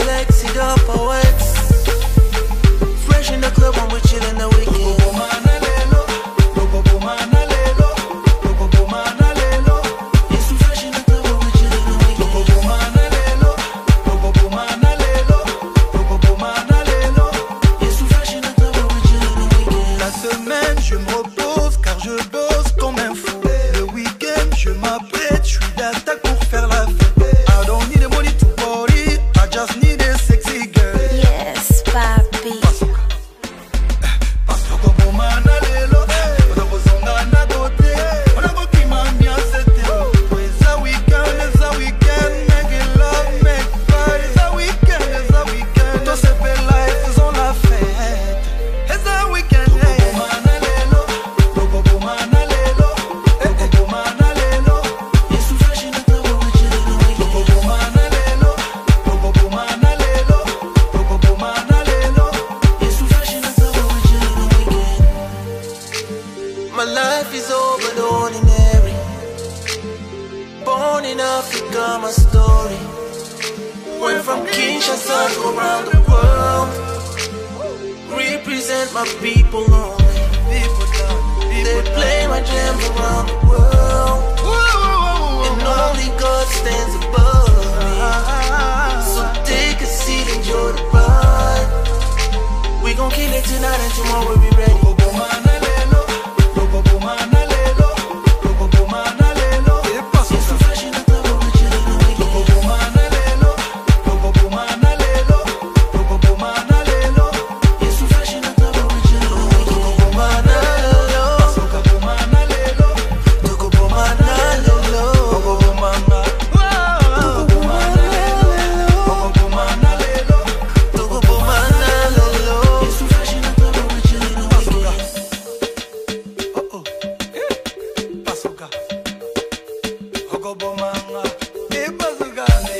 relax, sit up away. ordinary Born in Africa, my story. Went from Kinshasa to around the world. Represent my people only. They play my jams around the world. And only God stands above me. So take a seat, enjoy the ride. We gon' kill it tonight and tomorrow we be ready. Okobomanga, ibazugane